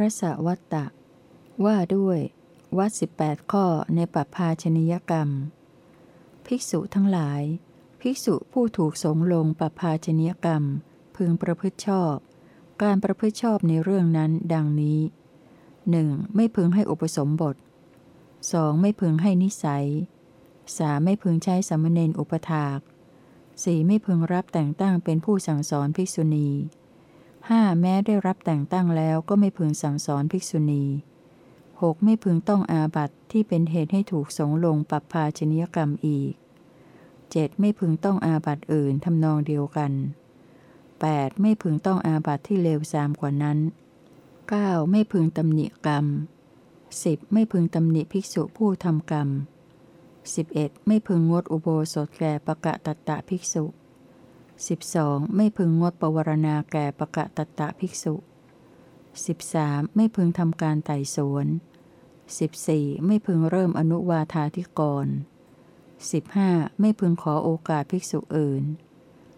รสวัตตะ ว่าด้วยวัดสิบแปดข้อในปัพาชนิยกรรม ภิกษุทั้งหลาย ภิกษุผู้ถูกสงลงปัพาชนิยกรรม พึงประพฤติชอบ การประพฤติชอบในเรื่องนั้นดังนี้หนึ่งไม่พึงให้อุปสมบท 2. ไม่พึงให้นิสัย 3. ไม่พึงใช้สามเณรอุปถาก 4. ไม่พึงรับแต่งตั้งเป็นผู้สั่งสอนภิกษุณี 5. แม้ได้รับแต่งตั้งแล้วก็ไม่พึงสั่งสอนภิกษุณี 6. ไม่พึงต้องอาบัตที่เป็นเหตุให้ถูกสงลงปรับภาชนิยกรรมอีก 7. ไม่พึงต้องอาบัตอื่นทำนองเดียวกัน 8. ไม่พึงต้องอาบัตที่เลวทรามกว่านั้น 9. ไม่พึงตำหนิกรรม 10. ไม่พึงตำหนิภิกษุผู้ทำกรรม 11. ไม่พึงงดอุโบสถแก่ปะกะตะตะภิกษุ 12. ไม่พึงงดปวารณาแก่ปะกะตะตะภิกษุ 13. ไม่พึงทำการไต่สวน 14. ไม่พึงเริ่มอนุวาธาธิกร 15. ไม่พึงขอโอกาสภิกษุอื่น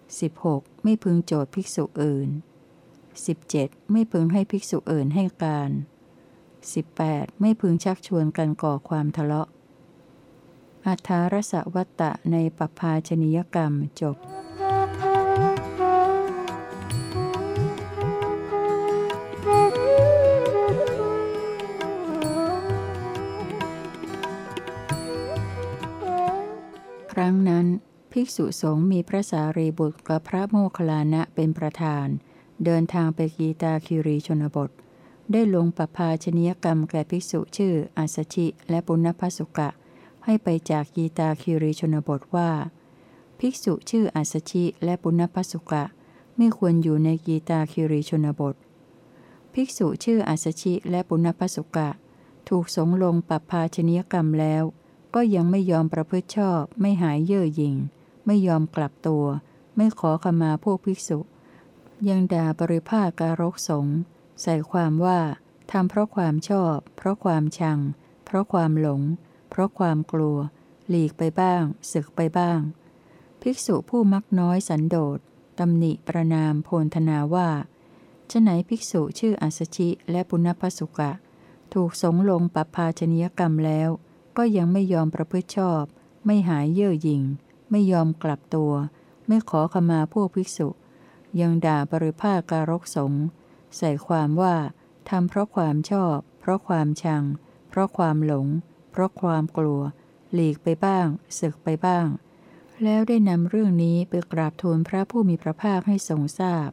16. ไม่พึงโจทย์ภิกษุอื่น 17. ไม่พึงให้ภิกษุอื่นให้การ 18. ไม่พึงชักชวนกันก่อความทะเลาะอัทธารสวัตตะในปภาชนิยกรรมจบ ภิกษุสงฆ์มีพระสารีบุตรกับพระโมคคัลลานะเป็นประธาน เดินทางไปกีตาคิรีชนบท ได้ลงปภาชนิยกรรมแก่ภิกษุชื่ออาสชิและปุณพสุกะ ให้ไปจากกีตาคิรีชนบทว่า ภิกษุชื่ออาสชิและปุณพสุกะ ไม่ควรอยู่ในกีตาคิรีชนบท ภิกษุชื่ออาสชิและปุณพสุกะ ถูกสงลงปภาชนิยกรรมแล้ว ก็ยังไม่ยอมประพฤติชอบไม่หายเย่อหยิ่ง ไม่ยอมกลับตัว ไม่ขอขมาพวกภิกษุ ยังด่าบริภาคการกสงใส่ความว่าทำเพราะความชอบ เพราะความชัง เพราะความหลง เพราะความกลัว หลีกไปบ้าง ศึกไปบ้าง ภิกษุผู้มักน้อยสันโดษตำหนิประนามโพลธนาว่าจะไหนภิกษุชื่ออัสชิและปุณพสุกะ ถูกสงลงปรับภาชนียกรรมแล้ว ก็ยังไม่ยอมประพฤติชอบ ไม่หายเย่อหยิ่ง ไม่ยอมกลับตัว ไม่ขอขมาพวกภิกษุ ยังด่าบริภาการกสงใส่ความว่าทำเพราะความชอบ เพราะความชัง เพราะความหลง เพราะความกลัว หลีกไปบ้าง ศึกไปบ้าง แล้วได้นำเรื่องนี้ไปกราบทูลพระผู้มีพระภาคให้ทรงทราบ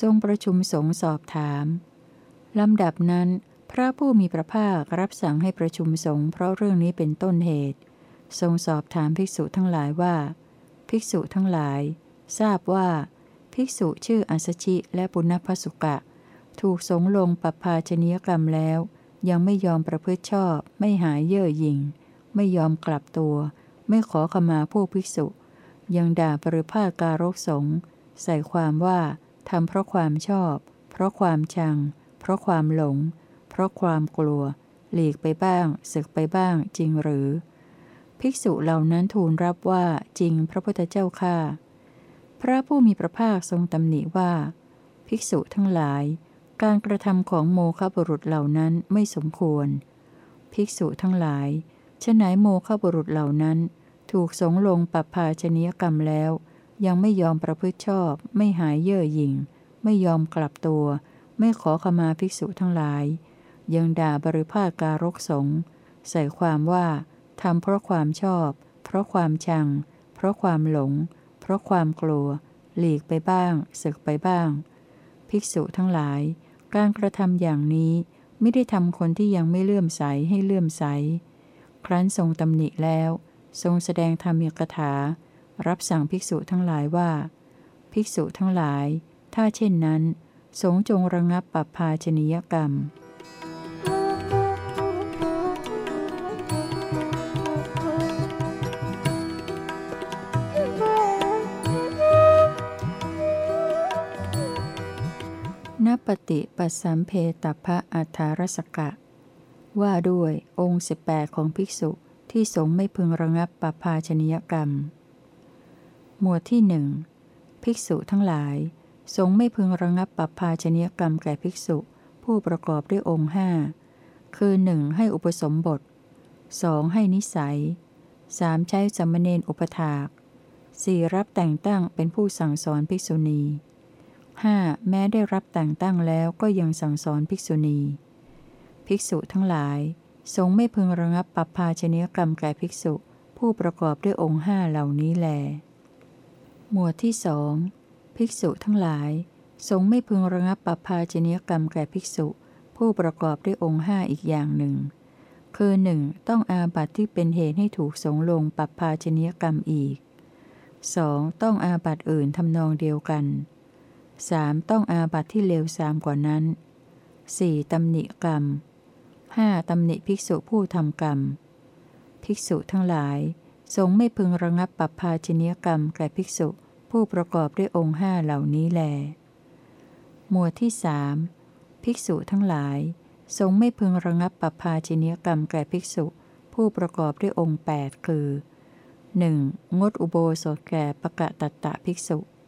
ทรงประชุมสงสอบถามลำดับนั้น พระผู้มีพระภาครับสั่งให้ประชุมสงฆ์เพราะเรื่องนี้เป็นต้นเหตุ ทรงสอบถามภิกษุทั้งหลายว่า ภิกษุทั้งหลาย ทราบว่า ภิกษุชื่ออัสชิและปุณพสุกะ ถูกสงลงปรับภาชนียกรรมแล้ว ยังไม่ยอมประพฤติชอบ ไม่หายเย่อหยิ่ง ไม่ยอมกลับตัว ไม่ขอขมาผู้ภิกษุ ยังด่าปริภาคการกสงใส่ความว่าทำเพราะความชอบ เพราะความชัง เพราะความหลง เพราะความกลัว หลีกไปบ้าง ศึกไปบ้างจริงหรือ ภิกษุเหล่านั้นทูลรับว่าจริงพระพุทธเจ้าข้าพระผู้มีพระภาคทรงตำหนิว่า ภิกษุทั้งหลาย การกระทำของโมฆะบุรุษเหล่านั้นไม่สมควร ภิกษุทั้งหลายฉะไหนโมฆะบุรุษเหล่านั้น ถูกสงลงปรับภาชนียกรรมแล้ว ยังไม่ยอมประพฤติชอบ ไม่หายเย่อหยิ่ง ไม่ยอมกลับตัว ไม่ขอขมาภิกษุทั้งหลาย ยังด่าบริภาคการกสงใส่ความว่า ทำเพราะความชอบ เพราะความชัง เพราะความหลง เพราะความกลัว หลีกไปบ้างศึกไปบ้าง ภิกษุทั้งหลาย การกระทำอย่างนี้ไม่ได้ทำคนที่ยังไม่เลื่อมใสให้เลื่อมใส ครั้นทรงตำหนิแล้ว ทรงแสดงธรรมยกถา รับสั่งภิกษุทั้งหลายว่า ภิกษุทั้งหลาย ถ้าเช่นนั้น สงจงระงับปรับภาชนียกรรม ปฏิปัสสัมเพตพระอัฏฐารสกะ ว่าด้วยองค์ 18 ของภิกษุที่สงไม่พึงระงับปภาชนียกรรม หมวดที่หนึ่งภิกษุทั้งหลาย สงไม่พึงระงับปภาชนียกรรมแก่ภิกษุ ผู้ผู้ประกอบด้วยองค์ห้าคือหนึ่งให้อุปสมบท 2. ให้นิสัย 3. ใช้สมณเณรอุปถาก 4. รับแต่งตั้งเป็นผู้สั่งสอนภิกษุณี 5. แม้ได้รับแต่งตั้งแล้วก็ยังสั่งสอนภิกษุณี ภิกษุทั้งหลายทรงไม่พึงระงับปัปภาชนียกรรมแก่ภิกษุ ผู้ประกอบด้วยองค์ห้าเหล่านี้แล หมวดที่สองภิกษุทั้งหลายทรงไม่พึงระงับปัปภาชนียกรรมแก่ภิกษุ ผู้ประกอบด้วยองค์ห้าอีกอย่างหนึ่ง คือหนึ่งต้องอาบัติที่เป็นเหตุให้ถูกสงลงปัปภาชนียกรรมอีก 2. ต้องอาบัติอื่นทำนองเดียวกัน 3. ต้องอาบัติที่เลวทรามกว่านั้น 4. ตำหนิกรรม 5. ตำหนิภิกษุผู้ทำกรรม ภิกษุทั้งหลายทรงไม่พึงระงับปัปภาชนียกรรมแก่ภิกษุผู้ประกอบด้วยองค์ห้าเหล่านี้แล หมวดที่สภิกษุทั้งหลายทรงไม่พึงระงับปัปภาชนียกรรมแก่ภิกษุ ผู้ประกอบด้วยองค์ 8 คือ 1. งดอุโบสถแก่ปะกะตะตะภิกษุ 2.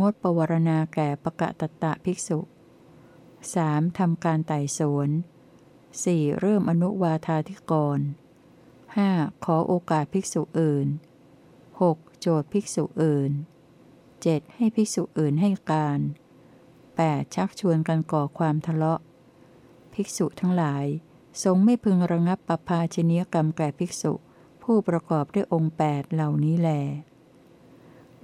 งดปวารณาแก่ปะกะตะตะภิกษุ 3. ทำการไต่สวน 4. เริ่มอนุวาธาธิกร 5. ขอโอกาสภิกษุอื่น 6. โจทย์ภิกษุอื่น 7. ให้ภิกษุอื่นให้การ 8. ชักชวนกันก่อความทะเลาะ ภิกษุทั้งหลาย ทรงไม่พึงระงับปภาชนียกรรมแก่ภิกษุ ผู้ประกอบด้วยองค์ 8 เหล่านี้แล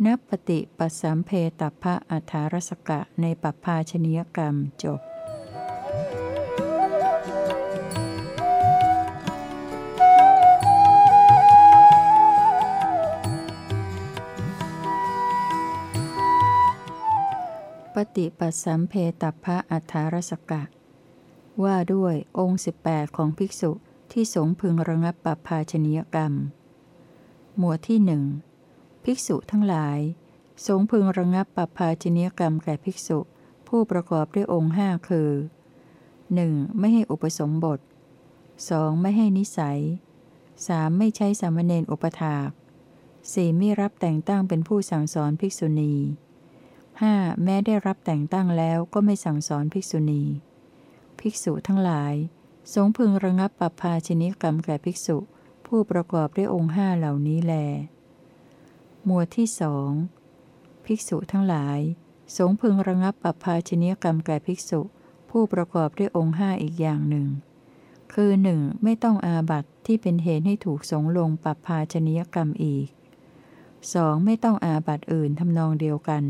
นับปฏิปสัมเพตพระอัฐารสกะในปภาชนียกรรมจบปฏิปสัมเพตพระอัฐารสกะ ว่าด้วยองค์ 18 ของภิกษุที่สงพึงระงับปภาชนียกรรม หมวดที่หนึ่ง ภิกษุทั้งหลาย สงพึงระงับปภาชนียกรรมแก่ภิกษุ ผู้ประกอบด้วยองค์ห้าคือ 1. ไม่ให้อุปสมบท 2. ไม่ให้นิสัย 3. ไม่ใช้สามเณรอุปถาก 4. ไม่รับแต่งตั้งเป็นผู้สั่งสอนภิกษุณี 5. แม้ได้รับแต่งตั้งแล้วก็ไม่สั่งสอนภิกษุณี ภิกษุทั้งหลาย สงพึงระงับปภาชนิกรรมแก่ภิกษุ ผู้ประกอบด้วยองค์ห้าเหล่านี้แล หมวดที่สองภิกษุทั้งหลาย สงพึงระงับปภาชนิกรรมแก่ภิกษุ ผู้ประกอบด้วยองค์ห้าอีกอย่างหนึ่ง คือหนึ่งไม่ต้องอาบัตที่เป็นเหตุให้ถูกสงลงปภาชนิยกรรมอีก 2. ไม่ต้องอาบัตอื่นทำนองเดียวกัน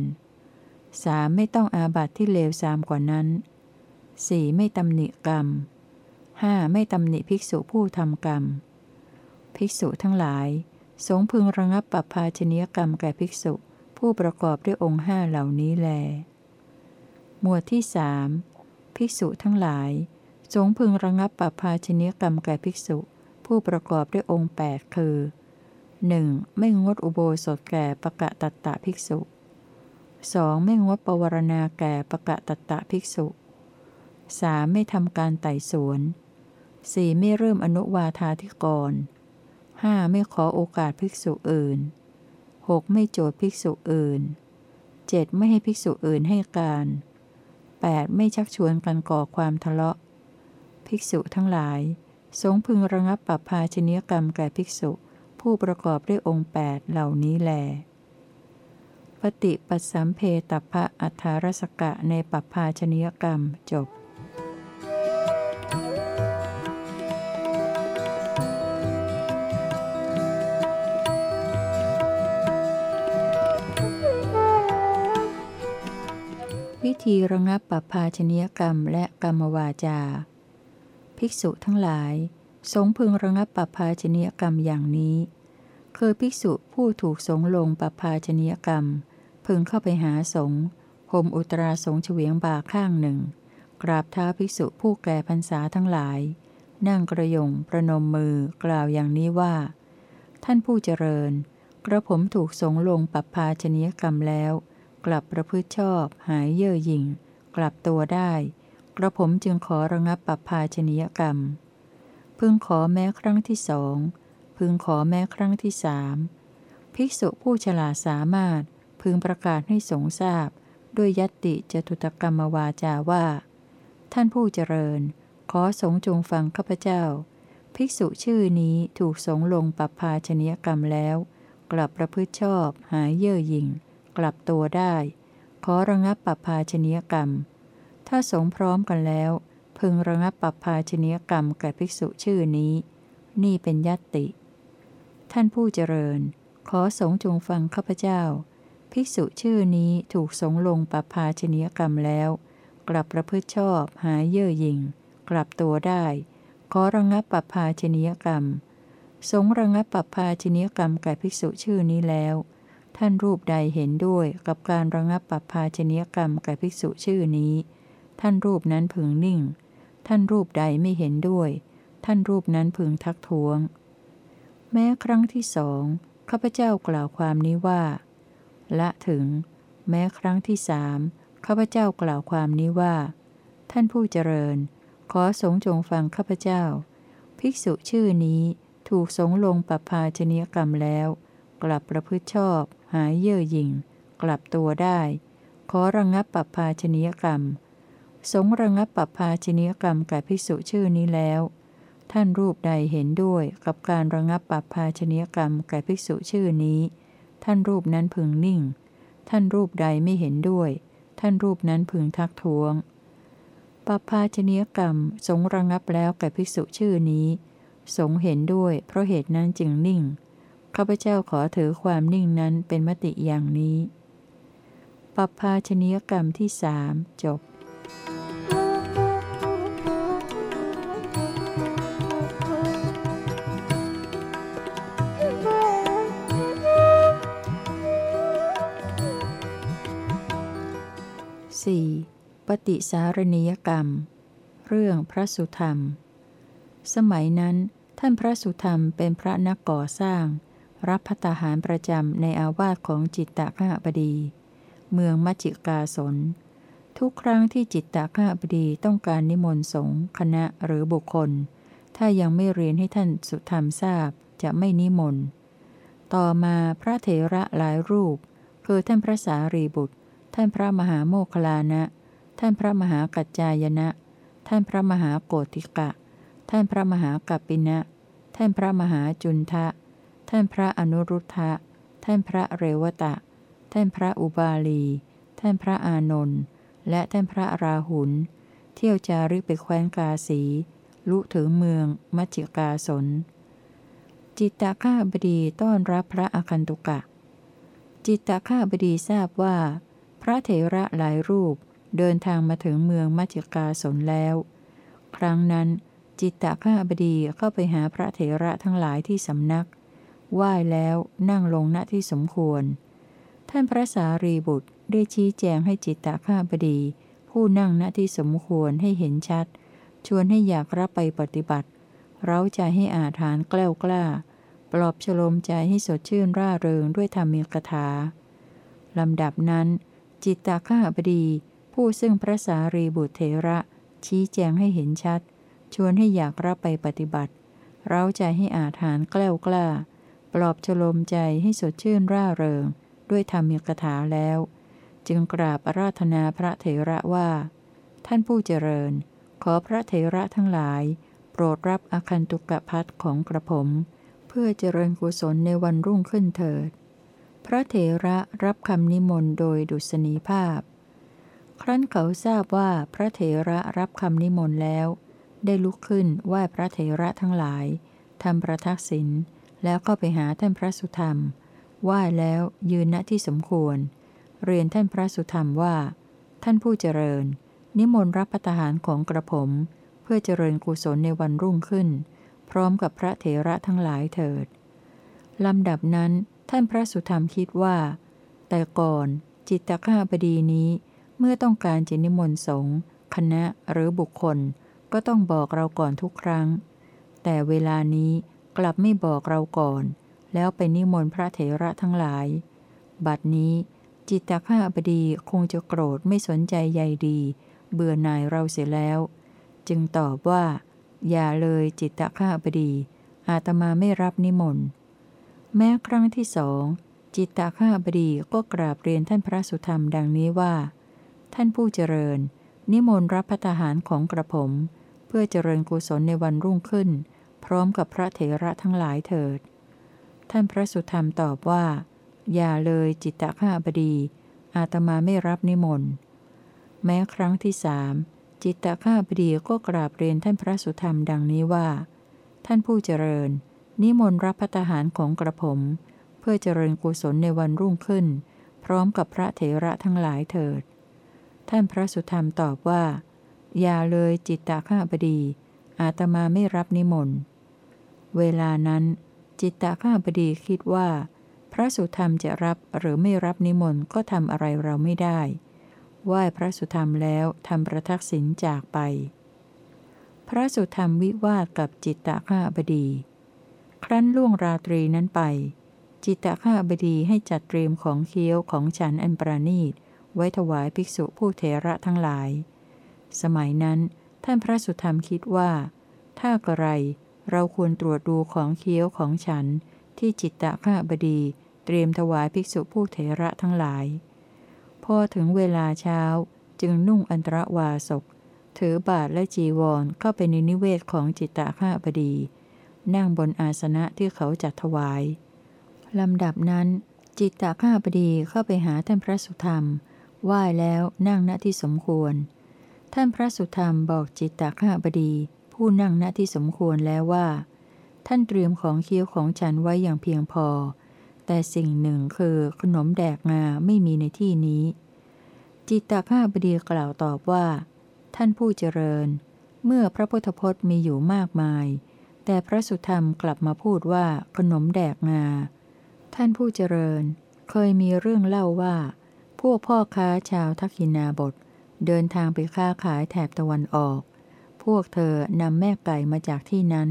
3. ไม่ต้องอาบัตที่เลวทรามกว่านั้น 4. ไม่ตำหนิกรรม 5. ไม่ตำหนิภิกษุผู้ทำกรรม ภิกษุทั้งหลาย สงพึงระงับปรับภาชนียกรรมแก่ภิกษุ ผู้ประกอบด้วยองค์ห้าเหล่านี้แล หมวดที่สภิกษุทั้งหลาย สงพึงระงับปรับภาชนียกรรมแก่ภิกษุ ผู้ประกอบด้วยองค์ 8 คือ 1. ไม่งดอุโบสถแก่ปะกะตัตตะภิกษุ 2. ไม่งดปวารณาแก่ปะกะตะตะภิกษุ 3. ไม่ทำการไต่สวน 4. ไม่เริ่มอนุวาธาธิกร 5. ไม่ขอโอกาสภิกษุอื่น 6. ไม่โจทย์ภิกษุอื่น 7. ไม่ให้ภิกษุอื่นให้การ 8. ไม่ชักชวนกันก่อความทะเลาะ ภิกษุทั้งหลาย สงพึงระงับปรับภาชนียกรรมแก่ภิกษุ ผู้ประกอบด้วยองค์ 8 เหล่านี้แลปฏิปัสสัมเพตพระอัทารสกะในปัปภาชนิยกรรมจบ วิธีระงับปัปภาชนิยกรรมและกรรมวาจา ภิกษุทั้งหลาย สงพึงระงับปัปภาชนิยกรรมอย่างนี้ คือภิกษุผู้ถูกสงลงปัปภาชนิยกรรม พึงเข้าไปหาสงห่มอุตราสงเฉวียงบ่าข้างหนึ่ง กราบเท้าภิกษุผู้แก่พรรษาทั้งหลาย นั่งกระยงประนมมือกล่าวอย่างนี้ว่า ท่านผู้เจริญ กระผมถูกสงลงปรับภาชนียกรรมแล้ว กลับประพฤติชอบ หายเย่อหยิ่ง กลับตัวได้ กระผมจึงขอระงับปรับภาชนียกรรม พึงขอแม้ครั้งที่สองพึงขอแม้ครั้งที่สามภิกษุผู้ฉลาดสามารถพึงประกาศให้สงทราบ ด้วยยติจตุตกรรมวาจาว่า ท่านผู้เจริญ ขอสงจงฟังข้าพเจ้า ภิกษุชื่อนี้ถูกสงลงปรับภาชนียกรรมแล้ว กลับประพฤติชอบ หายเย่อหยิ่ง กลับตัวได้ ขอระงับปรับภาชนียกรรม ถ้าสงพร้อมกันแล้ว พึงระงับปรับภาชนียกรรมแก่ภิกษุชื่อนี้ นี่เป็นยัตติ ท่านผู้เจริญ ขอสงจงฟังข้าพเจ้า ภิกษุชื่อนี้ถูกสงลงปรับภาชนียกรรมแล้ว กลับประพฤติชอบหายเย่อหยิ่ง กลับตัวได้ ขอระงับปรับภาชนียกรรมสงระงับปรับภาชนียกรรมแก่ภิกษุชื่อนี้แล้ว ท่านรูปใดเห็นด้วยกับการระงับปรับภาชนียกรรมแก่ภิกษุชื่อนี้ ท่านรูปนั้นพึงนิ่ง ท่านรูปใดไม่เห็นด้วย ท่านรูปนั้นพึงทักท้วง แม้ครั้งที่สองข้าพเจ้ากล่าวความนี้ว่า ละถึง แม้ครั้งที่สามข้าพเจ้ากล่าวความนี้ว่า ท่านผู้เจริญ ขอสงฆ์จงฟังข้าพเจ้า ภิกษุชื่อนี้ถูกสงลงปรับภาชนียกรรมแล้ว กลับประพฤติชอบ หายเย่อหยิ่ง กลับตัวได้ ขอระงงับปรับภาชนียกรรม สงระงงับปรับภาชนียกรรมแก่ภิกษุชื่อนี้แล้ว ท่านรูปใดเห็นด้วยกับการระงงับปรับภาชนียกรรมแก่ภิกษุชื่อนี้ ท่านรูปนั้นพึงนิ่ง ท่านรูปใดไม่เห็นด้วย ท่านรูปนั้นพึงทักท้วงปรับภาชนียกรรมสงระงงับแล้วแก่ภิกษุชื่อนี้ สงเห็นด้วย เพราะเหตุนั้นจึงนิ่ง ข้าพเจ้าขอถือความนิ่งนั้นเป็นมติอย่างนี้ปรับภาชนียกรรมที่สามจบ 4. ปฏิสารณียกรรม เรื่องพระสุธรรม สมัยนั้นท่านพระสุธรรมเป็นพระนักก่อสร้าง รับพัตาหารประจำในอาวาสของจิตตะข้าบดี เมืองมัจจิกาสน ทุกครั้งที่จิตตะข้าบดีต้องการนิมนต์สงฆ์คณะหรือบุคคล ถ้ายังไม่เรียนให้ท่านสุธรรมทราบจะไม่นิมนต์ ต่อมาพระเถระหลายรูป คือท่านพระสารีบุตร ท่านพระมหาโมคลานะ ท่านพระมหากัจจายนะ ท่านพระมหาโกติกะ ท่านพระมหากัปปินะ ท่านพระมหาจุนทะ ท่านพระอนุรุทธะ ท่านพระเรวตะ ท่านพระอุบาลี ท่านพระอานนท์ และท่านพระราหุล เที่ยวจาริกไปแคว้นกาสี ลุถึงเมืองมัจจิกาสน จิตตข้าบดีต้อนรับพระอคันตุกะ จิตตข้าบดีทราบว่า พระเถระหลายรูปเดินทางมาถึงเมืองมัจจิกาสนแล้ว ครั้งนั้นจิตตข้าบดีเข้าไปหาพระเถระทั้งหลายที่สำนัก ไหว้แล้วนั่งลงณที่สมควร ท่านพระสารีบุตรได้ชี้แจงให้จิตตข้าบดี ผู้นั่งณที่สมควรให้เห็นชัด ชวนให้อยากรับไปปฏิบัติ เร้าใจให้อาถานแกล้วกล้า ปลอบฉโลมใจให้สดชื่นร่าเริงด้วยธรรมีกถาลำดับนั้น จิตตข้าบดี ผู้ซึ่งพระสารีบุตรเถระ ชี้แจงให้เห็นชัด ชวนให้อยากรับไปปฏิบัติ เร้าใจให้อาถานแกล้วกล้า ปลอบฉโลมใจให้สดชื่นร่าเริง ด้วยธรรมีกถาแล้ว จึงกราบอาราธนาพระเถระว่า ท่านผู้เจริญ ขอพระเถระทั้งหลาย โปรดรับอคันตุกะพัดของกระผม เพื่อเจริญกุศลในวันรุ่งขึ้นเถิด พระเถระรับคำนิมนต์โดยดุษณีภาพ ครั้นเขาทราบว่าพระเถระรับคำนิมนต์แล้ว ได้ลุกขึ้นไหว้พระเถระทั้งหลายทำประทักษิณ แล้วก็ไปหาท่านพระสุธรรมไหว้แล้วยืนณที่สมควร เรียนท่านพระสุธรรมว่า ท่านผู้เจริญ นิมนต์รับประทานของกระผม เพื่อเจริญกุศลในวันรุ่งขึ้น พร้อมกับพระเถระทั้งหลายเถิดลำดับนั้นท่านพระสุธรรมคิดว่า แต่ก่อนจิตตข้าบดีนี้ เมื่อต้องการจะนิมนต์สงฆ์คณะหรือบุคคลก็ต้องบอกเราก่อนทุกครั้ง แต่เวลานี้ กลับไม่บอกเราก่อน แล้วไปนิมนต์พระเถระทั้งหลาย บัดนี้จิตตข้าบดีคงจะโกรธไม่สนใจใยดี เบื่อหน่ายเราเสียแล้ว จึงตอบว่า อย่าเลยจิตตข้าบดี อาตมาไม่รับนิมนต์ แม้ครั้งที่สองจิตตข้าบดีก็กราบเรียนท่านพระสุธรรมดังนี้ว่า ท่านผู้เจริญ นิมนต์รับพัฒหารของกระผม เพื่อเจริญกุศลในวันรุ่งขึ้น พร้อมกับพระเถระทั้งหลายเถิด ท่านพระสุธรรมตอบว่า อย่าเลยจิตตะข้าบดี อาตมาไม่รับนิมนต์ แม้ครั้งที่สามจิตตะข้าบดีก็กราบเรียนท่านพระสุธรรมดังนี้ว่า ท่านผู้เจริญ นิมนต์รับพัฒหารของกระผม เพื่อเจริญกุศลในวันรุ่งขึ้น พร้อมกับพระเถระทั้งหลายเถิด ท่านพระสุธรรมตอบว่า อย่าเลยจิตตะข้าบดี อาตมาไม่รับนิมนต์ เวลานั้นจิตตะข้าบดีคิดว่า พระสุธรรมจะรับหรือไม่รับนิมนต์ก็ทำอะไรเราไม่ได้ ไหว้พระสุธรรมแล้วทำประทักษิณจากไป พระสุธรรมวิวาทกับจิตตะข้าบดี ครั้นล่วงราตรีนั้นไป จิตตะข้าบดีให้จัดเตรียมของเคี้ยวของฉันอันประณีต ไว้ถวายภิกษุผู้เทระทั้งหลาย สมัยนั้นท่านพระสุธรรมคิดว่า ถ้ากระไร เราควรตรวจดูของเคี้ยวของฉัน ที่จิตตะข้าบดี เตรียมถวายภิกษุผู้เทระทั้งหลาย พอถึงเวลาเช้าจึงนุ่งอันตรวาสก ถือบาทและจีวรเข้าไปในนิเวศของจิตตะข้าบดี นั่งบนอาสนะที่เขาจัดถวายลำดับนั้น จิตตะข้าบดีเข้าไปหาท่านพระสุธรรมไหว้แล้วนั่งณที่สมควร ท่านพระสุธรรมบอกจิตตะข้าบดี ผู้นั่งณที่สมควรแล้วว่า ท่านเตรียมของเคี้ยวของฉันไว้อย่างเพียงพอ แต่สิ่งหนึ่งคือขนมแดกงาไม่มีในที่นี้ จิตตะข้าบดีกล่าวตอบว่า ท่านผู้เจริญ เมื่อพระพุทธพจน์มีอยู่มากมาย แต่พระสุธรรมกลับมาพูดว่าขนมแดกงา ท่านผู้เจริญ เคยมีเรื่องเล่าว่า พวกพ่อค้าชาวทักษินาบทเดินทางไปค้าขายแถบตะวันออก พวกเธอนำแม่ไก่มาจากที่นั้น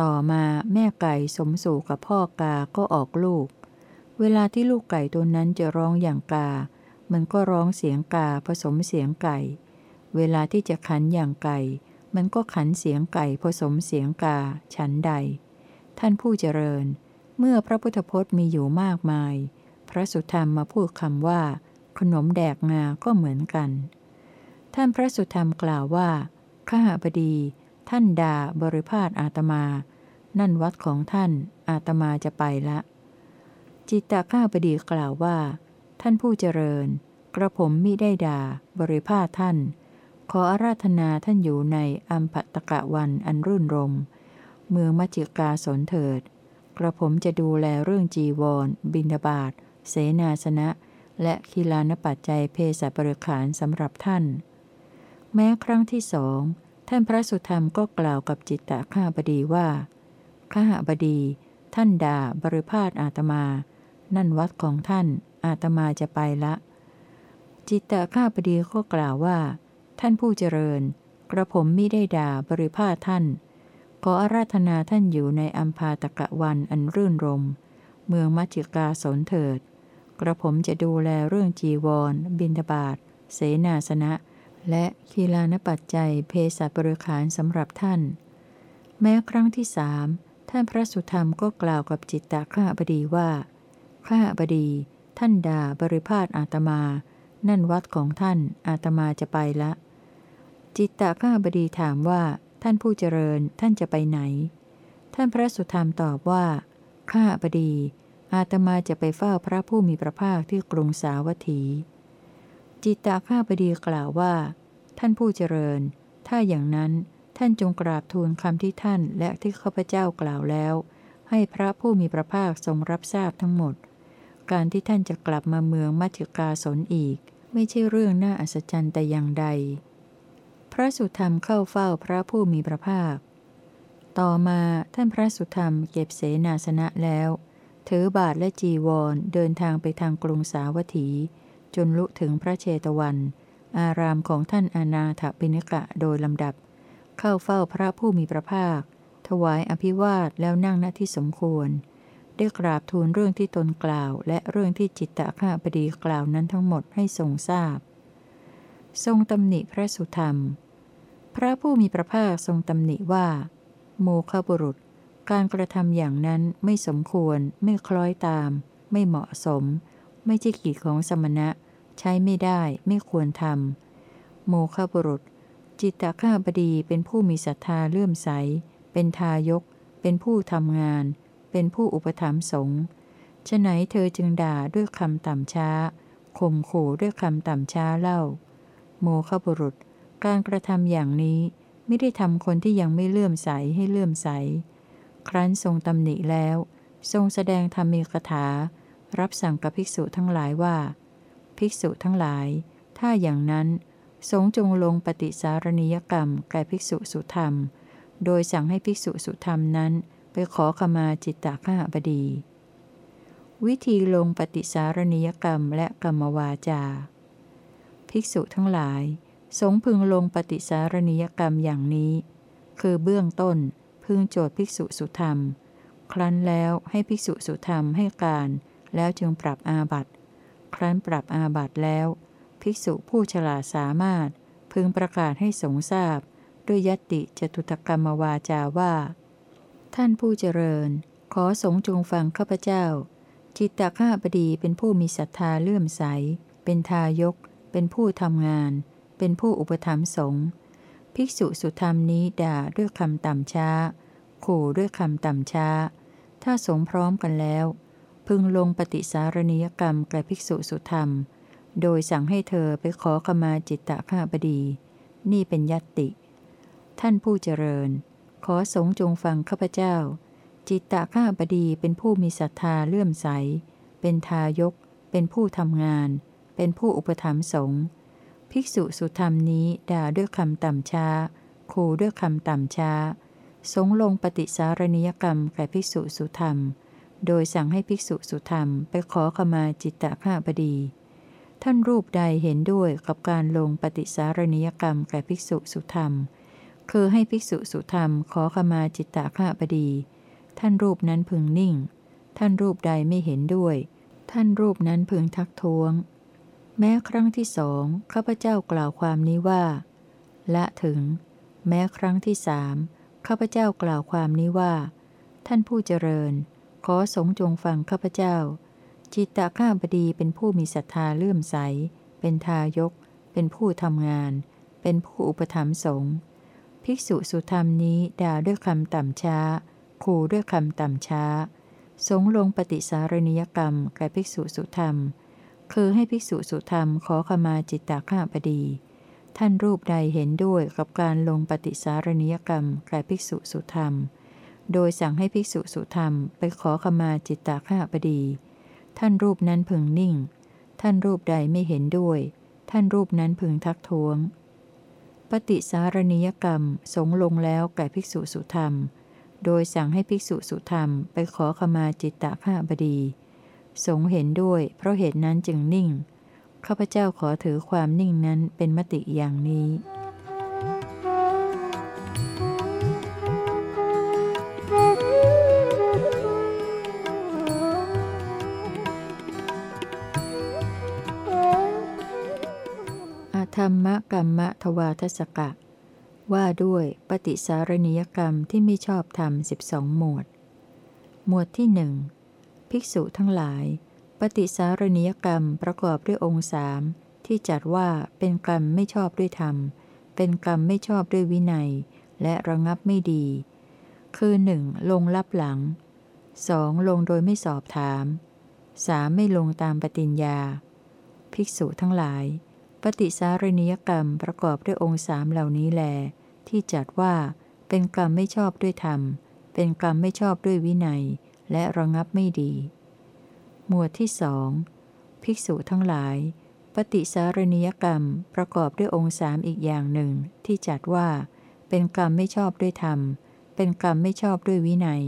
ต่อมาแม่ไก่สมสู่กับพ่อกาก็ออกลูก เวลาที่ลูกไก่ตัวนั้นจะร้องอย่างกา มันก็ร้องเสียงกาผสมเสียงไก่ เวลาที่จะขันอย่างไก่ มันก็ขันเสียงไก่ผสมเสียงกา ฉันใด ท่านผู้เจริญ เมื่อพระพุทธพจน์มีอยู่มากมาย พระสุธรรมมาพูดคำว่า ขนมแดกงาก็เหมือนกัน ท่านพระสุธรรมกล่าวว่า ข้าบดี ท่านด่าบริพาทอาตมา นั่นวัดของท่านอาตมาจะไปละ จิตตข้าบดีกล่าวว่า ท่านผู้เจริญ กระผมมิได้ด่า บริพาทท่าน ขออาราธนาท่านอยู่ในอัมพัตกะวันอันรื่นรม เมืองมัจิกาสนเถิด กระผมจะดูแลเรื่องจีวร บินาบาตเสนาสนะ และคีลานปัจจัยเพศบริขารสำหรับท่าน แม้ครั้งที่สองท่านพระสุธรรมก็กล่าวกับจิตตะข้าบดีว่าข้าบดี ท่านด่าบริพาทอาตมา นั่นวัดของท่าน อาตมาจะไปละ จิตตะข้าบดีก็กล่าวว่า ท่านผู้เจริญ กระผมมิได้ด่าบริพาทท่าน ขออาราธนาท่านอยู่ในอัมพาตกะวันอันรื่นรม เมืองมัจจิกาสนเถิด กระผมจะดูแลเรื่องจีวร บินทบาทเสนาสนะ และคีลานปัจจัยเพศบริขารสำหรับท่าน แม้ครั้งที่สามท่านพระสุธรรมก็กล่าวกับจิตตะข้าบดีว่า ข้าบดี ท่านด่าบริพาทอาตมา นั่นวัดของท่านอาตมาจะไปละ จิตตะข้าบดีถามว่า ท่านผู้เจริญท่านจะไปไหน ท่านพระสุธรรมตอบว่า ข้าบดี อาตมาจะไปเฝ้าพระผู้มีพระภาคที่กรุงสาวัตถี จิตตะข้าบดีกล่าวว่า ท่านผู้เจริญ ถ้าอย่างนั้นท่านจงกราบทูลคำที่ท่านและที่ข้าพเจ้ากล่าวแล้ว ให้พระผู้มีพระภาคทรงรับทราบทั้งหมด การที่ท่านจะกลับมาเมืองมัจจิกาสนอีก ไม่ใช่เรื่องน่าอัศจรรย์แต่อย่างใด พระสุธรรมเข้าเฝ้าพระผู้มีพระภาค ต่อมาท่านพระสุธรรมเก็บเสนาสนะแล้ว ถือบาทและจีวรเดินทางไปทางกรุงสาวัตถี จนลุถึงพระเชตวัน อารามของท่านอนาถปิณกะโดยลำดับ เข้าเฝ้าพระผู้มีพระภาค ถวายอภิวาทแล้วนั่งณที่สมควร ได้กราบทูลเรื่องที่ตนกล่าว และเรื่องที่จิตตะข้าบดีกล่าวนั้นทั้งหมดให้ทรงทราบ ทรงตำหนิพระสุธรรม พระผู้มีพระภาคทรงตำหนิว่า โมฆะบุรุษ การกระทำอย่างนั้นไม่สมควร ไม่คล้อยตาม ไม่เหมาะสม ไม่ใช่กิจของสมณะ ใช้ไม่ได้ไม่ควรทำโมฆะบุรุษ จิตตข้าบดีเป็นผู้มีศรัทธาเลื่อมใส เป็นทายก เป็นผู้ทำงาน เป็นผู้อุปถัมภ์สงฆ์ฉะไหนเธอจึงด่าด้วยคำต่ำช้าข่มขู่ด้วยคำต่ำช้าเล่า โมฆะบุรุษ การกระทำอย่างนี้ไม่ได้ทำคนที่ยังไม่เลื่อมใสให้เลื่อมใส ครั้นทรงตำหนิแล้ว ทรงแสดงธรรมีกถา รับสั่งกับภิกษุทั้งหลายว่า ภิกษุทั้งหลาย ถ้าอย่างนั้น สงฆ์จงลงปฏิสารณียกรรมแก่ภิกษุสุธรรม โดยสั่งให้ภิกษุสุธรรมนั้น ไปขอขมาจิตตข้าบดี วิธีลงปฏิสารณียกรรมและกรรมวาจา ภิกษุทั้งหลาย สงฆ์พึงลงปฏิสารณียกรรมอย่างนี้ คือเบื้องต้นพึงโจทย์ภิกษุสุธรรม ครั้นแล้วให้ภิกษุสุธรรมให้การ แล้วจึงปรับอาบัติครั้นปรับอาบัติแล้ว ภิกษุผู้ฉลาดสามารถ พึงประกาศให้สงทราบ ด้วยยตติจตุตกรรมวาจาว่า ท่านผู้เจริญ ขอสงจงฟังข้าพเจ้า จิตตข้าบดีเป็นผู้มีศรัทธาเลื่อมใส เป็นทายก เป็นผู้ทำงาน เป็นผู้อุปถัมภ์สงฆ์ภิกษุสุธรรมนี้ด่าด้วยคำต่ำช้า ขู่ด้วยคำต่ำช้า ถ้าสงพร้อมกันแล้ว พึงลงปฏิสารณียกรรมแก่ภิกษุสุธรรม โดยสั่งให้เธอไปขอขมาจิตตข้าบดี นี่เป็นยัตติ ท่านผู้เจริญ ขอสงฆ์จงฟังข้าพเจ้า จิตตข้าบดีเป็นผู้มีศรัทธาเลื่อมใส เป็นทายก เป็นผู้ทำงาน เป็นผู้อุปถัมภ์สงฆ์ภิกษุสุธรรมนี้ด่าด้วยคำต่ำช้าขู่ด้วยคำต่ำช้า สงลงปฏิสารณียกรรมแก่ภิกษุสุธรรม โดยสั่งให้ภิกษุสุธรรมไปขอขมาจิตตข้าบดี ท่านรูปใดเห็นด้วยกับการลงปฏิสารณียกรรมแก่ภิกษุสุธรรม คือให้ภิกษุสุธรรมขอขมาจิตตข้าบดี ท่านรูปนั้นพึงนิ่ง ท่านรูปใดไม่เห็นด้วย ท่านรูปนั้นพึงทักท้วง แม้ครั้งที่สองข้าพเจ้ากล่าวความนี้ว่า ละถึง แม้ครั้งที่สามข้าพเจ้ากล่าวความนี้ว่า ท่านผู้เจริญ ขอสงฆ์จงฟังข้าพเจ้า จิตตข้าบดีเป็นผู้มีศรัทธาเลื่อมใส เป็นทายก เป็นผู้ทำงาน เป็นผู้อุปถัมภ์สงฆ์ภิกษุสุธรรมนี้ด่าด้วยคำต่ำช้า ขู่ด้วยคำต่ำช้า สงลงปฏิสารณียกรรมแก่ภิกษุสุธรรม คือให้ภิกษุสุธรรมขอขมาจิตตข้าบดี ท่านรูปใดเห็นด้วยกับการลงปฏิสารณียกรรมแก่ภิกษุสุธรรม โดยสั่งให้ภิกษุสุธรรมไปขอขมาจิตตข้าบดี ท่านรูปนั้นพึงนิ่ง ท่านรูปใดไม่เห็นด้วย ท่านรูปนั้นพึงทักท้วง ปฏิสารณียกรรมสงลงแล้วแก่ภิกษุสุธรรม โดยสั่งให้ภิกษุสุธรรมไปขอขมาจิตตข้าบดี สงเห็นด้วย เพราะเหตุนั้นจึงนิ่ง ข้าพเจ้าขอถือความนิ่งนั้นเป็นมติอย่างนี้ รรมกรรมะทวาทศกะ ว่าด้วยปฏิสารณียกรรมที่ไม่ชอบธรรมสิบสองหมวด หมวดที่หนึ่งภิกษุทั้งหลาย ปฏิสารณียกรรมประกอบด้วยองค์สามที่จัดว่าเป็นกรรมไม่ชอบด้วยธรรม เป็นกรรมไม่ชอบด้วยวินัย และระงับไม่ดี คือ 1. ลงลับหลัง 2. ลงโดยไม่สอบถาม 3. ไม่ลงตามปฏิญญา ภิกษุทั้งหลาย ปฏิสารณียกรรมประกอบด้วยองค์สามเหล่านี้แล ที่จัดว่า เป็นกรรมไม่ชอบด้วยธรรม เป็นกรรมไม่ชอบด้วยวินัย และระงับไม่ดี หมวดที่สองภิกษุทั้งหลาย ปฏิสารณียกรรมประกอบด้วยองค์สามอีกอย่างหนึ่ง ที่จัดว่า เป็นกรรมไม่ชอบด้วยธรรม เป็นกรรมไม่ชอบด้วยวินัย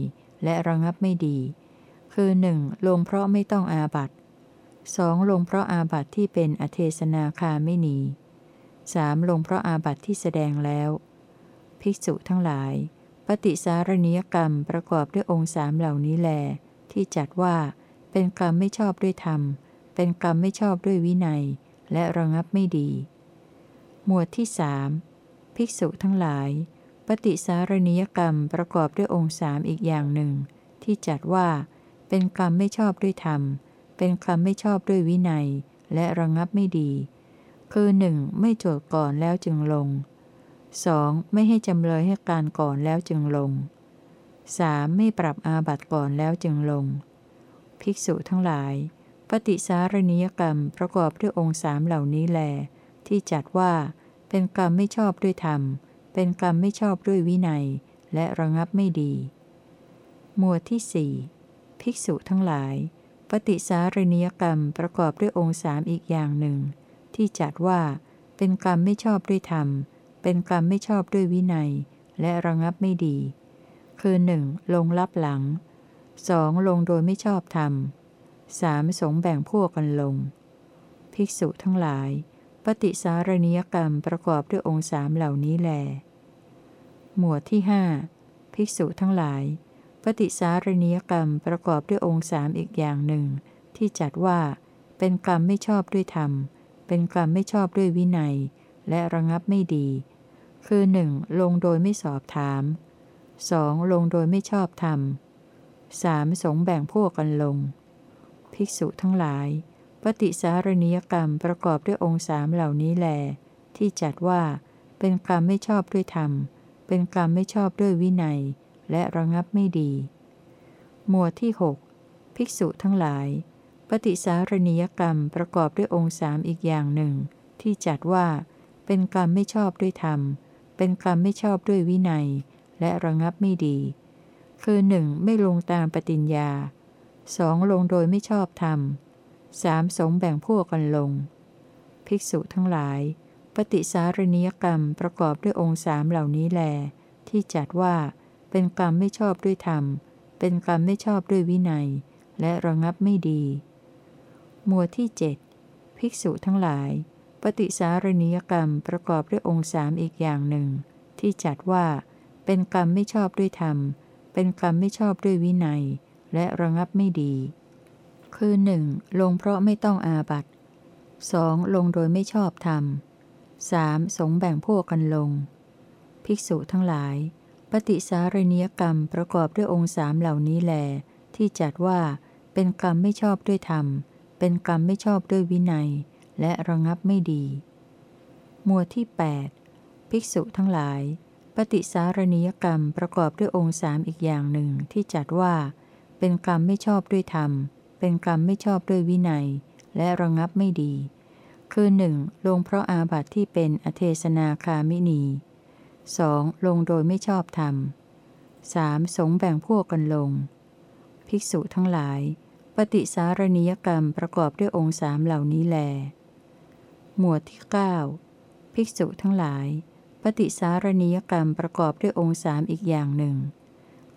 และระงับไม่ดี คือ 1. ลงเพราะไม่ต้องอาบัติ 2. ลงเพราะอาบัติที่เป็นอเทศนาคาไม่นี 3. ลงเพราะอาบัติที่แสดงแล้ว ภิกษุทั้งหลาย ปฏิสารณียกรรมประกอบด้วยองค์สามเหล่านี้แล ที่จัดว่าเป็นกรรมไม่ชอบด้วยธรรม เป็นกรรมไม่ชอบด้วยวินัย และระงับไม่ดี หมวดที่สภิกษุทั้งหลาย ปฏิสารณียกรรมประกอบด้วยองค์สามอีกอย่างหนึ่ง ที่จัดว่าเป็นกรรมไม่ชอบด้วยธรรมเเป็นกรรมไม่ชอบด้วยวินัย และระงับไม่ดี คือ 1. ไม่โจทย์ก่อนแล้วจึงลง 2. ไม่ให้จำเลยให้การก่อนแล้วจึงลง 3. ไม่ปรับอาบัติก่อนแล้วจึงลง ภิกษุทั้งหลาย ปฏิสารณียกรรมประกอบด้วยองค์สามเหล่านี้แล ที่จัดว่า เป็นกรรมไม่ชอบด้วยธรรม เป็นกรรมไม่ชอบด้วยวินัย และระงับไม่ดี หมวดที่สี่ภิกษุทั้งหลาย ปฏิสารณียกรรมประกอบด้วยองค์สามอีกอย่างหนึ่ง ที่จัดว่า เป็นกรรมไม่ชอบด้วยธรรม เป็นกรรมไม่ชอบด้วยวินัย และระงับไม่ดี คือ 1. ลงลับหลัง 2. ลงโดยไม่ชอบธรรม 3. สงแบ่งพวกกันลง ภิกษุทั้งหลาย ปฏิสารณียกรรมประกอบด้วยองค์สามเหล่านี้แล หมวดที่หภิกษุทั้งหลาย ปฏิสารณียกรรมประกอบด้วยองค์สามอีกอย่างหนึ่ง ที่จัดว่า เป็นกรรมไม่ชอบด้วยธรรม เป็นกรรมไม่ชอบด้วยวินัย และระงับไม่ดี คือ 1. ลงโดยไม่สอบถาม 2. ลงโดยไม่ชอบธรรม 3. สงแบ่งพวกกันลง ภิกษุทั้งหลาย ปฏิสารณียกรรมประกอบด้วยองค์สามเหล่านี้แล ที่จัดว่า เป็นกรรมไม่ชอบด้วยธรรม เป็นกรรมไม่ชอบด้วยวินัย และระงับไม่ดี หมวดที่ 6 ภิกษุทั้งหลาย ปฏิสารณียกรรมประกอบด้วยองค์สามอีกอย่างหนึ่ง ที่จัดว่า เป็นกรรมไม่ชอบด้วยธรรม เป็นกรรมไม่ชอบด้วยวินัย และระงับไม่ดี คือ 1. ไม่ลงตามปฏิญญา 2. ลงโดยไม่ชอบธรรม 3. สงแบ่งพวกกันลง ภิกษุทั้งหลายปฏิสารณียกรรมประกอบด้วยองค์สามเหล่านี้แล ที่จัดว่า เป็นกรรมไม่ชอบด้วยธรรม เป็นกรรมไม่ชอบด้วยวินัย และระงับไม่ดี หมวดที่ 7 ภิกษุทั้งหลาย ปฏิสารณียกรรมประกอบด้วยองค์สามอีกอย่างหนึ่ง ที่จัดว่าเป็นกรรมไม่ชอบด้วยธรรม เป็นกรรมไม่ชอบด้วยวินัย และระงับไม่ดี คือ 1. ลงเพราะไม่ต้องอาบัต 2. ลงโดยไม่ชอบธรรม 3. สงแบ่งพวกกันลง ภิกษุทั้งหลาย ปฏิสารณียกรรมประกอบด้วยองค์สามเหล่านี้แล ที่จัดว่า เป็นกรรมไม่ชอบด้วยธรรม เป็นกรรมไม่ชอบด้วยวินัย และระงับไม่ดี หมวดที่ 8 ภิกษุทั้งหลาย ปฏิสารณียกรรมประกอบด้วยองค์สามอีกอย่างหนึ่งที่จัดว่า เป็นกรรมไม่ชอบด้วยธรรม เป็นกรรมไม่ชอบด้วยวินัย และระงับไม่ดี คือ 1. ลงเพราะอาบัติที่เป็นอเทศนาคามินี 2. ลงโดยไม่ชอบธรรม 3. สงแบ่งพวกกันลง ภิกษุทั้งหลาย ปฏิสารณียกรรมประกอบด้วยองค์สามเหล่านี้แล หมวดที่ 9 ภิกษุทั้งหลาย ปฏิสารณียกรรมประกอบด้วยองค์สามอีกอย่างหนึ่ง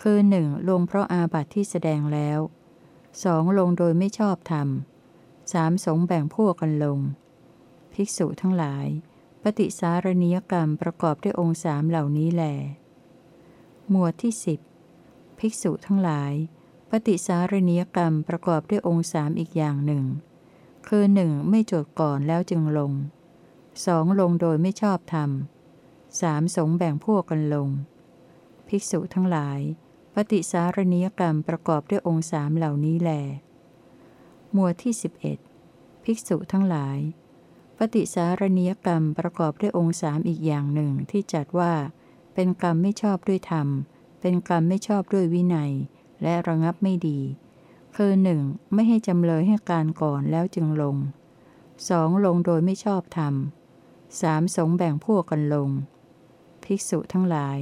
คือ 1. ลงเพราะอาบัติที่แสดงแล้ว 2. ลงโดยไม่ชอบธรรม 3. สงแบ่งพวกกันลง ภิกษุทั้งหลาย ปฏิสารณียกรรมประกอบด้วยองค์สามเหล่านี้แหลหมวดที่สิบภิกษุทั้งหลาย ปฏิสารณียกรรมประกอบด้วยองค์สามอีกอย่างหนึ่ง คือ 1. ไม่โจทย์ก่อนแล้วจึงลง 2. ลงโดยไม่ชอบธรรมสามสงแบ่งพวกกันลง ภิกษุทั้งหลาย ปฏิสารณียกรรมประกอบด้วยองค์สามเหล่านี้แหลหมวดที่11ภิกษุทั้งหลาย ปฏิสารณียกรรมประกอบด้วยองค์สามอีกอย่างหนึ่งที่จัดว่า เป็นกรรมไม่ชอบด้วยธรรม เป็นกรรมไม่ชอบด้วยวินัย และระงับไม่ดี คือหนึ่งไม่ให้จำเลยให้การก่อนแล้วจึงลง 2. ลงโดยไม่ชอบธรรม 3. สงแบ่งพวกกันลง ภิกษุทั้งหลาย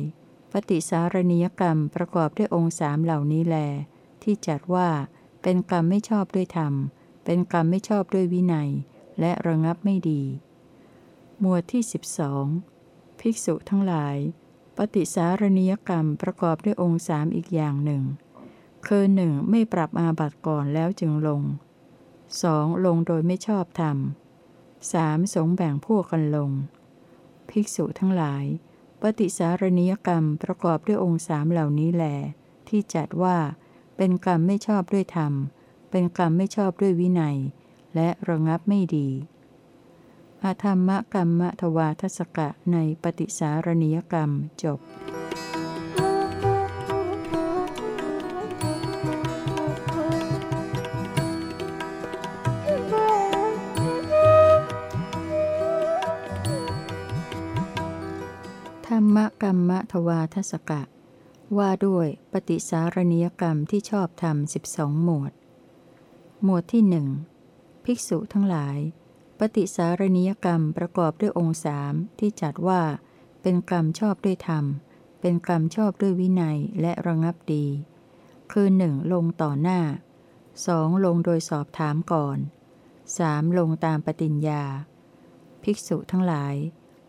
ปฏิสารณียกรรมประกอบด้วยองค์สามเหล่านี้แล ที่จัดว่า เป็นกรรมไม่ชอบด้วยธรรม เป็นกรรมไม่ชอบด้วยวินัย และระงับไม่ดี หมวดที่ 12 ภิกษุทั้งหลาย ปฏิสารณียกรรมประกอบด้วยองค์สามอีกอย่างหนึ่ง คือหนึ่งไม่ปรับอาบัติก่อนแล้วจึงลง 2. ลงโดยไม่ชอบธรรม 3. สงแบ่งพวกกันลง ภิกษุทั้งหลาย ปฏิสารณียกรรมประกอบด้วยองค์สามเหล่านี้แหลที่จัดว่า เป็นกรรมไม่ชอบด้วยธรรม เป็นกรรมไม่ชอบด้วยวินัย และระงับไม่ดีอธรรมกรรมทวาทศกะในปฏิสารณียกรรมจบธรรมกรรมทวาทศกะ ว่าด้วยปฏิสารณียกรรมที่ชอบทำสิบสองหมวด หมวดที่หนึ่ง ภิกษุทั้งหลาย ปฏิสารณียกรรมประกอบด้วยองค์สามที่จัดว่า เป็นกรรมชอบด้วยธรรม เป็นกรรมชอบด้วยวินัยและระงับดี คือหนึ่งลงต่อหน้าสองลงโดยสอบถามก่อนสามลงตามปฏิญญา ภิกษุทั้งหลาย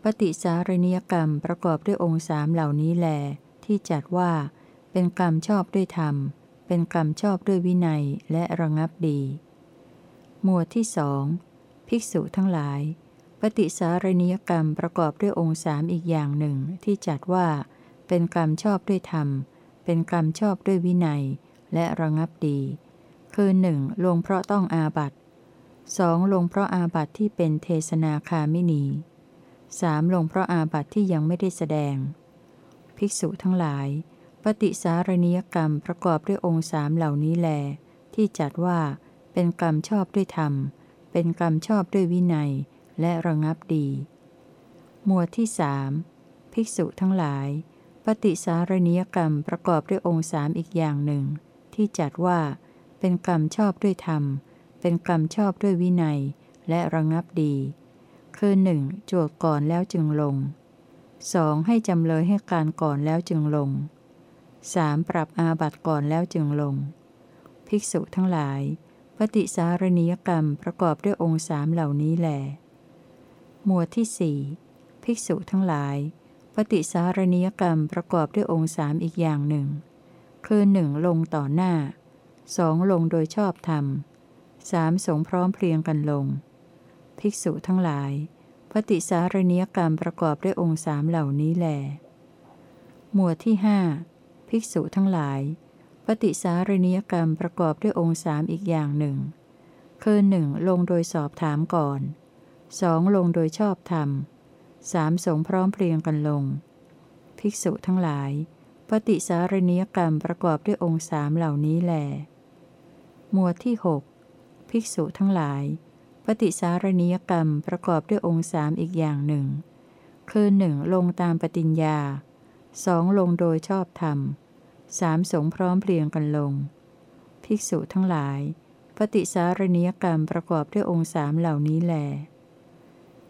ปฏิสารณียกรรมประกอบด้วยองค์สามเหล่านี้แล ที่จัดว่า เป็นกรรมชอบด้วยธรรม เป็นกรรมชอบด้วยวินัยและระงับดี หมวดที่สองภิกษุทั้งหลาย ปฏิสารณียกรรมประกอบด้วยองค์สามอีกอย่างหนึ่ง ที่จัดว่า เป็นกรรมชอบด้วยธรรม เป็นกรรมชอบด้วยวินัย และระงับดี คือหนึ่งลงเพราะต้องอาบัติสองลงเพราะอาบัติที่เป็นเทศนาคามินีสามลงเพราะอาบัติที่ยังไม่ได้แสดง ภิกษุทั้งหลาย ปฏิสารณียกรรมประกอบด้วยองค์สามเหล่านี้แล ที่จัดว่า เป็นกรรมชอบด้วยธรรม เป็นกรรมชอบด้วยวินัย และระงับดี หมวดที่สภิกษุทั้งหลาย ปฏิสารณียกรรมประกอบด้วยองค์สามอีกอย่างหนึ่ง ที่จัดว่า เป็นกรรมชอบด้วยธรรม เป็นกรรมชอบด้วยวินัย และระงับดี คือหนึ่งจทย์ก่อนแล้วจึงลง 2. ให้จำเลยให้การก่อนแล้วจึงลง 3. ปรับอาบัติก่อนแล้วจึงลง ภิกษุทั้งหลาย ปฏิสารณียกรรมประกอบด้วยองค์สามเหล่านี้แหลหมวดที่สภิกษุทั้งหลาย ปฏิสารณียกรรมประกอบด้วยองค์สามอีกอย่างหนึ่ง คือหนึ่งลงต่อหน้าสองลงโดยชอบธรรมสามสงพร้อมเพรียงกันลง ภิกษุทั้งหลาย ปฏิสารณียกรรมประกอบด้วยองค์สามเหล่านี้แหลหมวดที่หภิกษุทั้งหลาย ปฏิสารณียกรรมประกอบด้วยองค์สามอีกอย่างหนึ่ง คือหนึ่งลงโดยสอบถามก่อนสองลงโดยชอบธรรมสามสงพร้อมเพรียงกันลง ภิกษุทั้งหลาย ปฏิสารณียกรรมประกอบด้วยองค์สามเหล่านี้แหลหมวดที่หภิกษุทั้งหลาย ปฏิสารณียกรรมประกอบด้วยองค์สามอีกอย่างหนึ่ง คือหนึ่งลงตามปฏิญญาสองลงโดยชอบธรรม สามสงพร้อมเพลียงกันลง ภิกษุทั้งหลาย ปฏิสารณียกรรมประกอบด้วยองค์สามเหล่านี้แล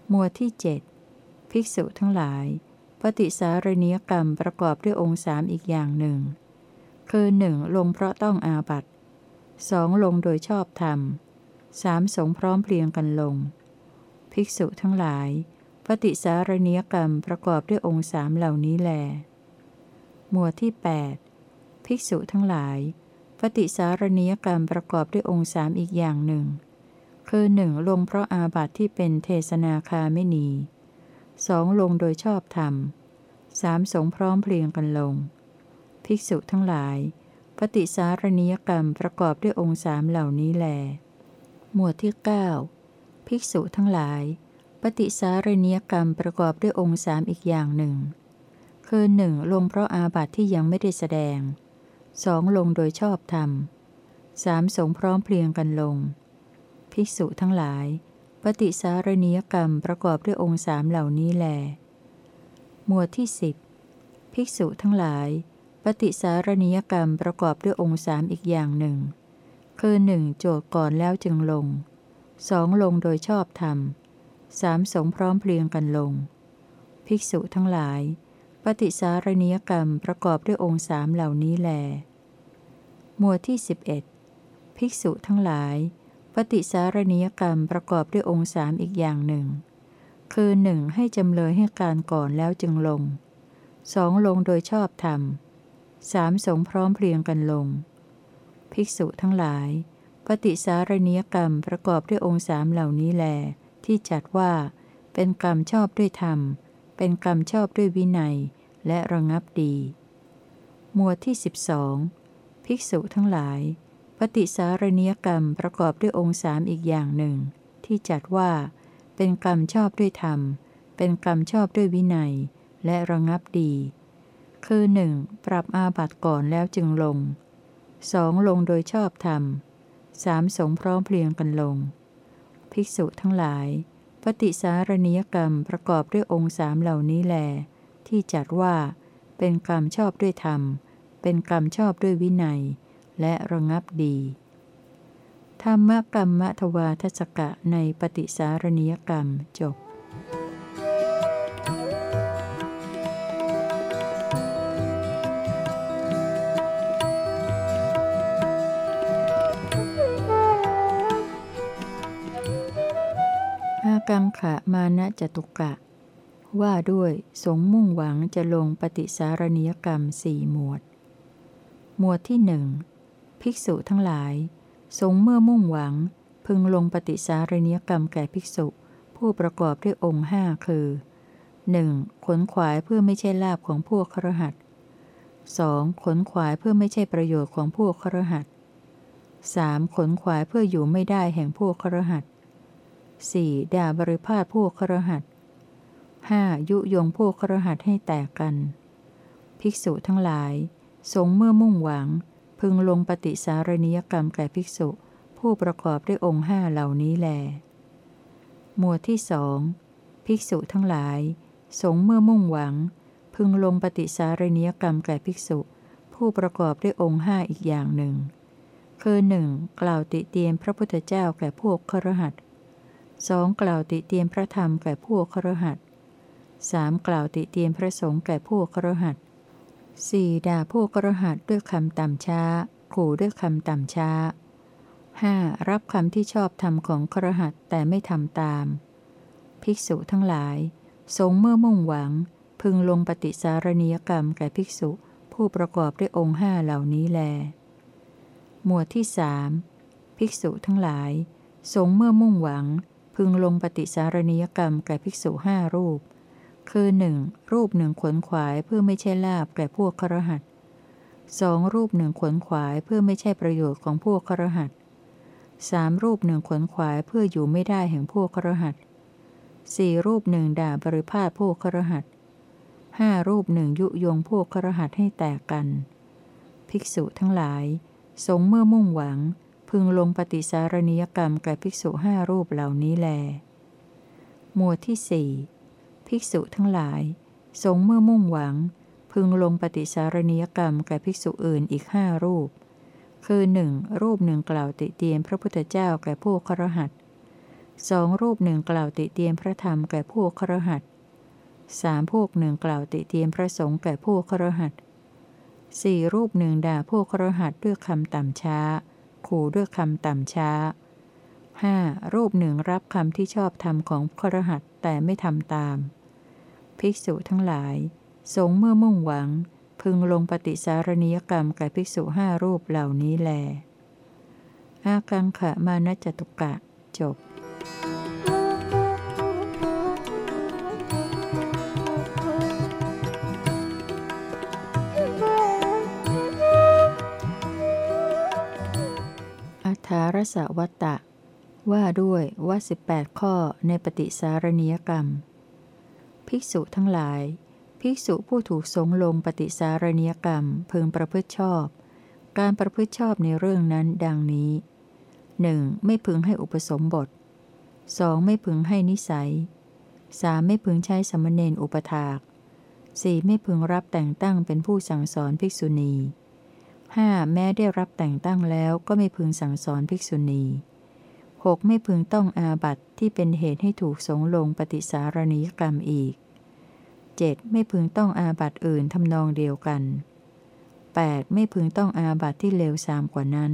หมวดที่เจ็ดภิกษุทั้งหลาย ปฏิสารณียกรรมประกอบด้วยองค์สามอีกอย่างหนึ่ง คือหนึ่งลงเพราะต้องอาบัตสองลงโดยชอบธรรมสามสงพร้อมเพลียงกันลง ภิกษุทั้งหลาย ปฏิสารณียกรรมประกอบด้วยองค์สามเหล่านี้แล หมวดที่ 8 ภิกษุทั้งหลาย ปฏิสารณียกรรมประกอบด้วยองค์สามอีกอย่างหนึ่ง คือหนึ่งลงเพราะอาบัติที่เป็นเทศนาคาไม่นีสองลงโดยชอบธรรมสามสงพร้อมเพลียงกันลง ภิกษุทั้งหลาย ปฏิสารณียกรรมประกอบด้วยองค์สามเหล่านี้แล หมวดที่ 9 ภิกษุทั้งหลาย ปฏิสารณียกรรมประกอบด้วยองค์สามอีกอย่างหนึ่ง คือหนึ่งลงเพราะอาบัติที่ยังไม่ได้แสดง สองลงโดยชอบธรรมสามสงพร้อมเพลียงกันลง ภิกษุทั้งหลาย ปฏิสารณียกรรมประกอบด้วยองค์สามเหล่านี้แล หมวดที่สิบภิกษุทั้งหลาย ปฏิสารณียกรรมประกอบด้วยองค์สามอีกอย่างหนึ่ง คือหนึ่งโจทย์ก่อนแล้วจึงลงสองลงโดยชอบธรรมสามสงพร้อมเพลียงกันลง ภิกษุทั้งหลาย ปฏิสารณียกรรมประกอบด้วยองค์สามเหล่านี้แล หมวดที่ 11 ภิกษุทั้งหลาย ปฏิสารณียกรรมประกอบด้วยองค์สามอีกอย่างหนึ่ง คือหนึ่งให้จำเลยให้การก่อนแล้วจึงลงสองลงโดยชอบธรรมสามสงพร้อมเพลียงกันลง ภิกษุทั้งหลาย ปฏิสารณียกรรมประกอบด้วยองค์สามเหล่านี้แล ที่จัดว่า เป็นกรรมชอบด้วยธรรม เป็นกรรมชอบด้วยวินัย และระงับดี หมวดที่ 12 ภิกษุทั้งหลาย ปฏิสารณียกรรมประกอบด้วยองค์สามอีกอย่างหนึ่ง ที่จัดว่า เป็นกรรมชอบด้วยธรรม เป็นกรรมชอบด้วยวินัย และระงับดี คือหนึ่งปรับอาบัติก่อนแล้วจึงลงสองลงโดยชอบธรรมสามสงพร้อมเพลียงกันลง ภิกษุทั้งหลาย ปฏิสารณียกรรมประกอบด้วยองค์สามเหล่านี้แล ที่จัดว่า เป็นกรรมชอบด้วยธรรม เป็นกรรมชอบด้วยวินัย และระงับดี ธรรมกรรมทวาทศกะในปฏิสารณียกรรมจบอากังขะมานะจตุกะ ว่าด้วยสงมุ่งหวังจะลงปฏิสารณียกรรมสี่หมวด หมวดที่หนึ่งภิกษุทั้งหลาย สงเมื่อมุ่งหวัง พึงลงปฏิสารณียกรรมแก่ภิกษุ ผู้ประกอบด้วยองค์ห้าคือ 1. ขนขวายเพื่อไม่ใช่ลาบของพวกครหัส 2. ขนขวายเพื่อไม่ใช่ประโยชน์ของพวกครหัส 3. ขนขวายเพื่ออยู่ไม่ได้แห่งพวกครหัส 4. ด่าบริพาทพวกครหัส 5. ยุยงพวกครหัสให้แตกกัน ภิกษุทั้งหลาย สงเมื่อมุ่งหวัง พึงลงปฏิสารณียกรรมแก่ภิกษุ ผู้ประกอบด้วยองค์ห้าเหล่านี้แล หมวดที่สองภิกษุทั้งหลาย สงเมื่อมุ่งหวัง พึงลงปฏิสารณียกรรมแก่ภิกษุ ผู้ประกอบด้วยองค์ห้าอีกอย่างหนึ่ง คือหนึ่งกล่าวติเตียนพระพุทธเจ้าแก่พวกครหัสสองกล่าวติเตียนพระธรรมแก่พวกครหัสสามกล่าวติเตียนพระสงฆ์แก่พวกครหัส สี่ด่าพวกครหัสด้วยคำต่ำช้า ขู่ด้วยคำต่ำช้าห้ารับคำที่ชอบธรรมของคระหัสแต่ไม่ทำตาม ภิกษุทั้งหลาย สงเมื่อมุ่งหวัง พึงลงปฏิสารณียกรรมแก่ภิกษุผู้ประกอบด้วยองค์ห้าเหล่านี้แล หมวดที่สภิกษุทั้งหลาย สงเมื่อมุ่งหวัง พึงลงปฏิสารณียกรรมแก่ภิกษุห้ารูป คือหนึ่งรูปหนึ่งขวนขวายเพื่อไม่ใช่ลาบแก่พวกครหัสสองรูปหนึ่งขวนขวายเพื่อไม่ใช่ประโยชน์ของพวกครหัสสามรูปหนึ่งขวนขวายเพื่ออยู่ไม่ได้แห่งพวกครหัสสี่รูปหนึ่งด่าบริพาทพวกครหัสห้ารูปหนึ่งยุยงพวกครหัสให้แตกกัน ภิกษุทั้งหลาย สงเมื่อมุ่งหวัง พึงลงปฏิสารณียกรรมแก่ภิกษุห้ารูปเหล่านี้แล หมวดที่สี่ ภิกษุทั้งหลาย สงเมื่อมุ่งหวัง พึงลงปฏิสารณียกรรมแก่ภิกษุอื่นอีกห้ารูป คือหนึ่งรูปหนึ่งกล่าวติเตียนพระพุทธเจ้าแก่พวกครหัสสองรูปหนึ่งกล่าวติเตียนพระธรรมแก่พวกครหัสสามพวกหนึ่งกล่าวติเตียนพระสงฆ์แก่พวกครหัสสี่รูปหนึ่งด่าพวกครหัสด้วยคำต่ำช้า ขู่ด้วยคำต่ำช้า 5. รูปหนึ่งรับคำที่ชอบธรรมของครหัสแต่ไม่ทำตาม ภิกษุทั้งหลาย สงเมื่อมุ่งหวัง พึงลงปฏิสารณียกรรมแก่ภิกษุห้ารูปเหล่านี้แล อากังขะมานจตุกะ จบถารสวัตตะ ว่าด้วยว่าสิบแปดข้อในปฏิสารณียกรรม ภิกษุทั้งหลาย ภิกษุผู้ถูกสงลงปฏิสารณียกรรมพึงประพฤติชอบ การประพฤติชอบในเรื่องนั้นดังนี้หนึ่งไม่พึงให้อุปสมบทสองไม่พึงให้นิสัยสามไม่พึงใช้สมณเณรอุปถากสี่ไม่พึงรับแต่งตั้งเป็นผู้สั่งสอนภิกษุณี 5. แม้ได้รับแต่งตั้งแล้วก็ไม่พึงสั่งสอนภิกษุณี 6. ไม่พึงต้องอาบัตที่เป็นเหตุให้ถูกสงลงปฏิสารณียกรรมอีก 7. ไม่พึงต้องอาบัตอื่นทำนองเดียวกัน 8. ไม่พึงต้องอาบัตที่เลวทรามกว่านั้น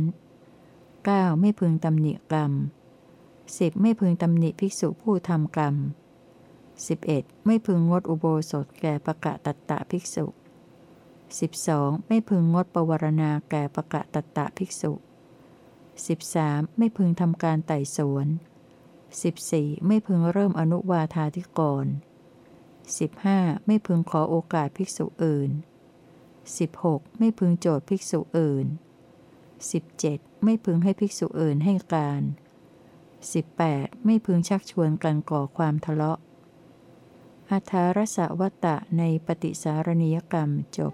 9. ไม่พึงตำหนิกรรม 10. ไม่พึงตำหนิภิกษุผู้ทำกรรม 11. ไม่พึงงดอุโบสถแก่ประกะตัตตะภิกษุ 12. ไม่พึงงดปวารณาแก่ปะกะตะตะภิกษุ 13. ไม่พึงทำการไต่สวน 14. ไม่พึงเริ่มอนุวาธาธิกร 15. ไม่พึงขอโอกาสภิกษุอื่น 16. ไม่พึงโจทย์ภิกษุอื่น 17. ไม่พึงให้ภิกษุอื่นให้การ 18. ไม่พึงชักชวนกันก่อความทะเลาะอัธารสวัตตะในปฏิสารณียกรรมจบ